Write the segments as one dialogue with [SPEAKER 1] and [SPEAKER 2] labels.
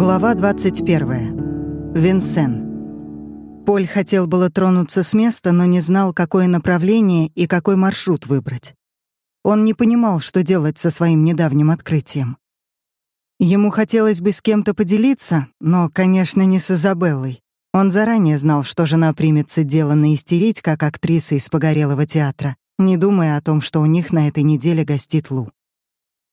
[SPEAKER 1] Глава 21. Винсен. Поль хотел было тронуться с места, но не знал, какое направление и какой маршрут выбрать. Он не понимал, что делать со своим недавним открытием. Ему хотелось бы с кем-то поделиться, но, конечно, не с Изабеллой. Он заранее знал, что жена примется деланно истерить, как актриса из погорелого театра, не думая о том, что у них на этой неделе гостит Лу.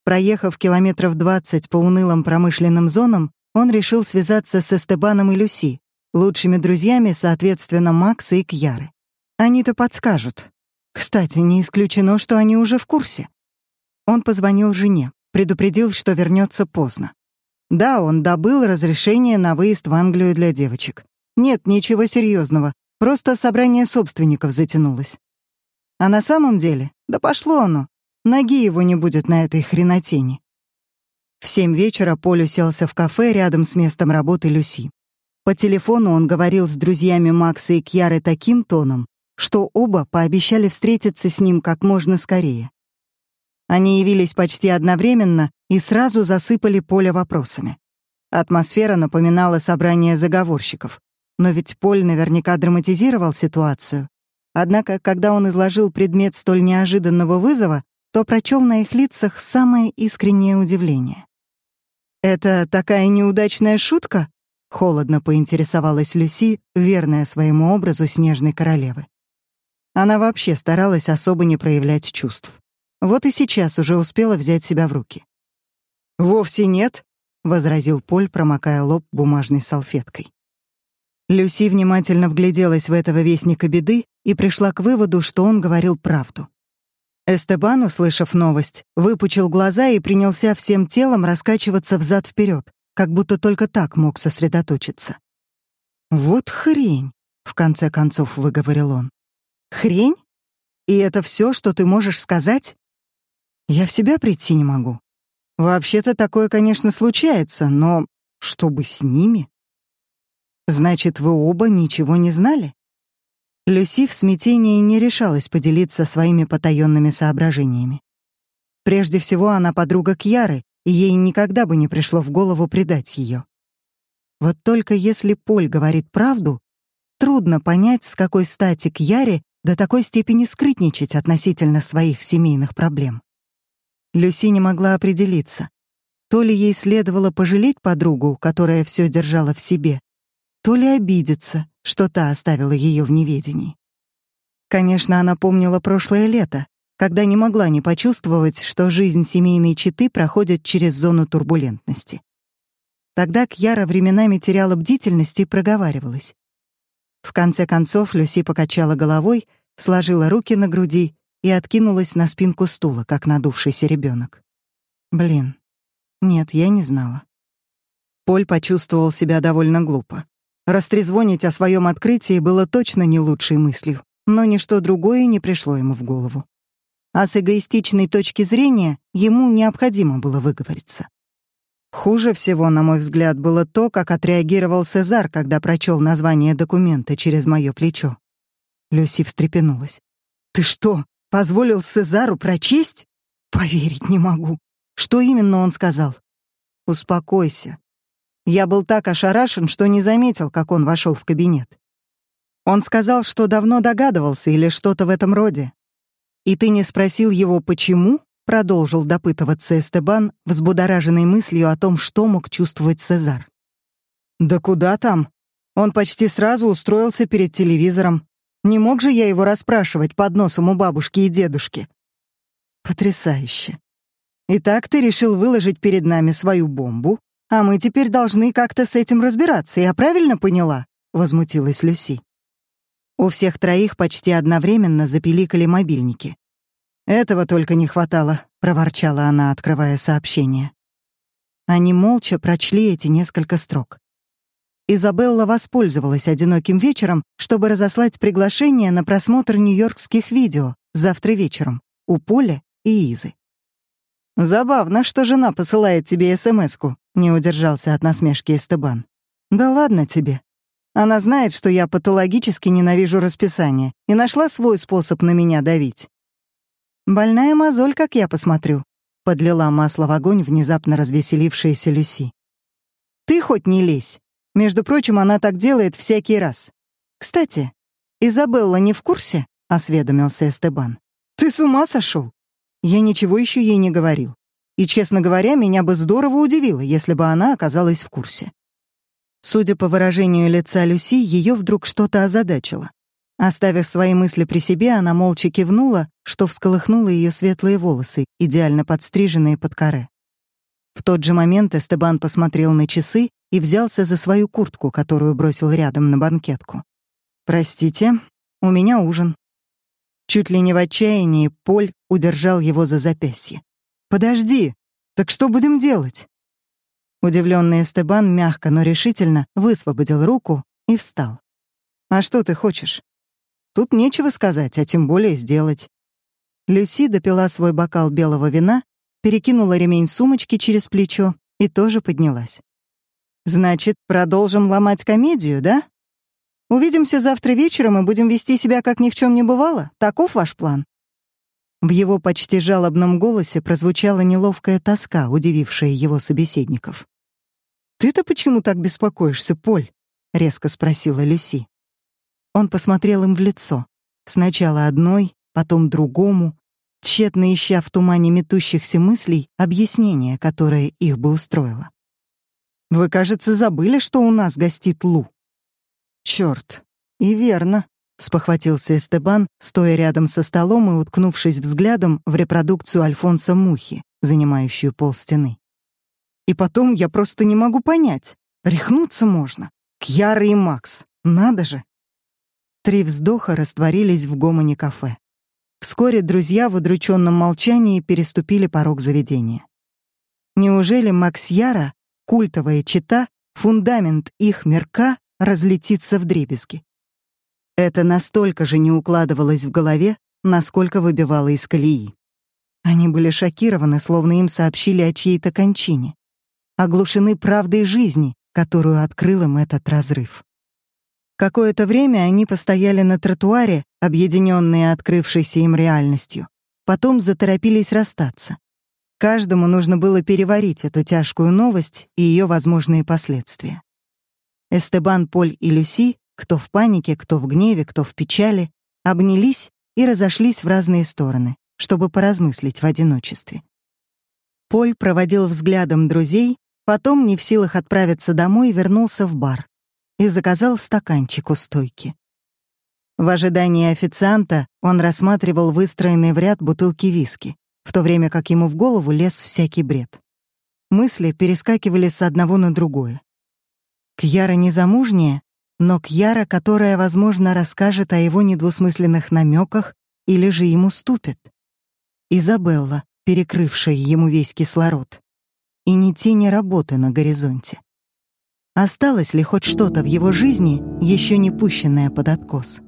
[SPEAKER 1] Проехав километров 20 по унылым промышленным зонам, он решил связаться с Эстебаном и Люси, лучшими друзьями, соответственно, Макса и Кьяры. Они-то подскажут. Кстати, не исключено, что они уже в курсе. Он позвонил жене, предупредил, что вернется поздно. Да, он добыл разрешение на выезд в Англию для девочек. Нет, ничего серьезного, просто собрание собственников затянулось. А на самом деле, да пошло оно, ноги его не будет на этой хренотени. В семь вечера Поль уселся в кафе рядом с местом работы Люси. По телефону он говорил с друзьями Макса и Кьяры таким тоном, что оба пообещали встретиться с ним как можно скорее. Они явились почти одновременно и сразу засыпали Поля вопросами. Атмосфера напоминала собрание заговорщиков, но ведь Поль наверняка драматизировал ситуацию. Однако, когда он изложил предмет столь неожиданного вызова, то прочел на их лицах самое искреннее удивление. «Это такая неудачная шутка?» — холодно поинтересовалась Люси, верная своему образу снежной королевы. Она вообще старалась особо не проявлять чувств. Вот и сейчас уже успела взять себя в руки. «Вовсе нет», — возразил Поль, промокая лоб бумажной салфеткой. Люси внимательно вгляделась в этого вестника беды и пришла к выводу, что он говорил правду. Эстебан, услышав новость, выпучил глаза и принялся всем телом раскачиваться взад вперед, как будто только так мог сосредоточиться. «Вот хрень», — в конце концов выговорил он. «Хрень? И это все, что ты можешь сказать? Я в себя прийти не могу. Вообще-то такое, конечно, случается, но чтобы с ними? Значит, вы оба ничего не знали? Люси в смятении не решалась поделиться своими потаенными соображениями. Прежде всего, она подруга Кьяры, и ей никогда бы не пришло в голову предать ее. Вот только если Поль говорит правду, трудно понять, с какой стати Кьяре до такой степени скрытничать относительно своих семейных проблем. Люси не могла определиться. То ли ей следовало пожалеть подругу, которая все держала в себе, то ли обидеться, что та оставила ее в неведении. Конечно, она помнила прошлое лето, когда не могла не почувствовать, что жизнь семейной четы проходит через зону турбулентности. Тогда Кьяра временами теряла бдительность и проговаривалась. В конце концов Люси покачала головой, сложила руки на груди и откинулась на спинку стула, как надувшийся ребенок. Блин, нет, я не знала. Поль почувствовал себя довольно глупо. Растрезвонить о своем открытии было точно не лучшей мыслью, но ничто другое не пришло ему в голову. А с эгоистичной точки зрения ему необходимо было выговориться. Хуже всего, на мой взгляд, было то, как отреагировал Сезар, когда прочел название документа через мое плечо. Люси встрепенулась. «Ты что, позволил Сезару прочесть? Поверить не могу. Что именно он сказал?» «Успокойся. Я был так ошарашен, что не заметил, как он вошел в кабинет. Он сказал, что давно догадывался или что-то в этом роде. «И ты не спросил его, почему?» — продолжил допытываться Эстебан, взбудораженный мыслью о том, что мог чувствовать Цезар. «Да куда там? Он почти сразу устроился перед телевизором. Не мог же я его расспрашивать под носом у бабушки и дедушки?» «Потрясающе. Итак, ты решил выложить перед нами свою бомбу, а мы теперь должны как-то с этим разбираться, я правильно поняла?» — возмутилась Люси. У всех троих почти одновременно запиликали мобильники. «Этого только не хватало», — проворчала она, открывая сообщение. Они молча прочли эти несколько строк. Изабелла воспользовалась одиноким вечером, чтобы разослать приглашение на просмотр нью-йоркских видео завтра вечером у Поля и Изы. «Забавно, что жена посылает тебе СМС-ку», не удержался от насмешки Эстебан. «Да ладно тебе. Она знает, что я патологически ненавижу расписание и нашла свой способ на меня давить». «Больная мозоль, как я посмотрю», — подлила масло в огонь внезапно развеселившаяся Люси. «Ты хоть не лезь. Между прочим, она так делает всякий раз. Кстати, Изабелла не в курсе?» — осведомился Эстебан. «Ты с ума сошел? Я ничего еще ей не говорил. И, честно говоря, меня бы здорово удивило, если бы она оказалась в курсе». Судя по выражению лица Люси, ее вдруг что-то озадачило. Оставив свои мысли при себе, она молча кивнула, что всколыхнуло ее светлые волосы, идеально подстриженные под коре. В тот же момент Эстебан посмотрел на часы и взялся за свою куртку, которую бросил рядом на банкетку. «Простите, у меня ужин». Чуть ли не в отчаянии Поль удержал его за запястье. «Подожди, так что будем делать?» Удивленный Эстебан мягко, но решительно высвободил руку и встал. «А что ты хочешь?» «Тут нечего сказать, а тем более сделать». Люси допила свой бокал белого вина, перекинула ремень сумочки через плечо и тоже поднялась. «Значит, продолжим ломать комедию, да?» Увидимся завтра вечером и будем вести себя, как ни в чем не бывало. Таков ваш план?» В его почти жалобном голосе прозвучала неловкая тоска, удивившая его собеседников. «Ты-то почему так беспокоишься, Поль?» — резко спросила Люси. Он посмотрел им в лицо. Сначала одной, потом другому, тщетно ища в тумане метущихся мыслей объяснение, которое их бы устроило. «Вы, кажется, забыли, что у нас гостит Лу», Черт, и верно, спохватился Эстебан, стоя рядом со столом и уткнувшись взглядом в репродукцию Альфонса Мухи, занимающую пол стены. И потом я просто не могу понять. Рехнуться можно. Кьяра и Макс. Надо же. Три вздоха растворились в гомоне кафе. Вскоре друзья в удрученном молчании переступили порог заведения. Неужели Макс Яра, культовая чита, фундамент их мирка, разлетится в дребезги. Это настолько же не укладывалось в голове, насколько выбивало из колеи. Они были шокированы, словно им сообщили о чьей-то кончине, оглушены правдой жизни, которую открыл им этот разрыв. Какое-то время они постояли на тротуаре, объединенные открывшейся им реальностью, потом заторопились расстаться. Каждому нужно было переварить эту тяжкую новость и ее возможные последствия. Эстебан, Поль и Люси, кто в панике, кто в гневе, кто в печали, обнялись и разошлись в разные стороны, чтобы поразмыслить в одиночестве. Поль проводил взглядом друзей, потом, не в силах отправиться домой, вернулся в бар и заказал стаканчик у стойки. В ожидании официанта он рассматривал выстроенные в ряд бутылки виски, в то время как ему в голову лез всякий бред. Мысли перескакивали с одного на другое. Кьяра незамужняя, но Кьяра, которая, возможно, расскажет о его недвусмысленных намеках или же ему ступит. Изабелла, перекрывшая ему весь кислород. И ни тени работы на горизонте. Осталось ли хоть что-то в его жизни, еще не пущенное под откос?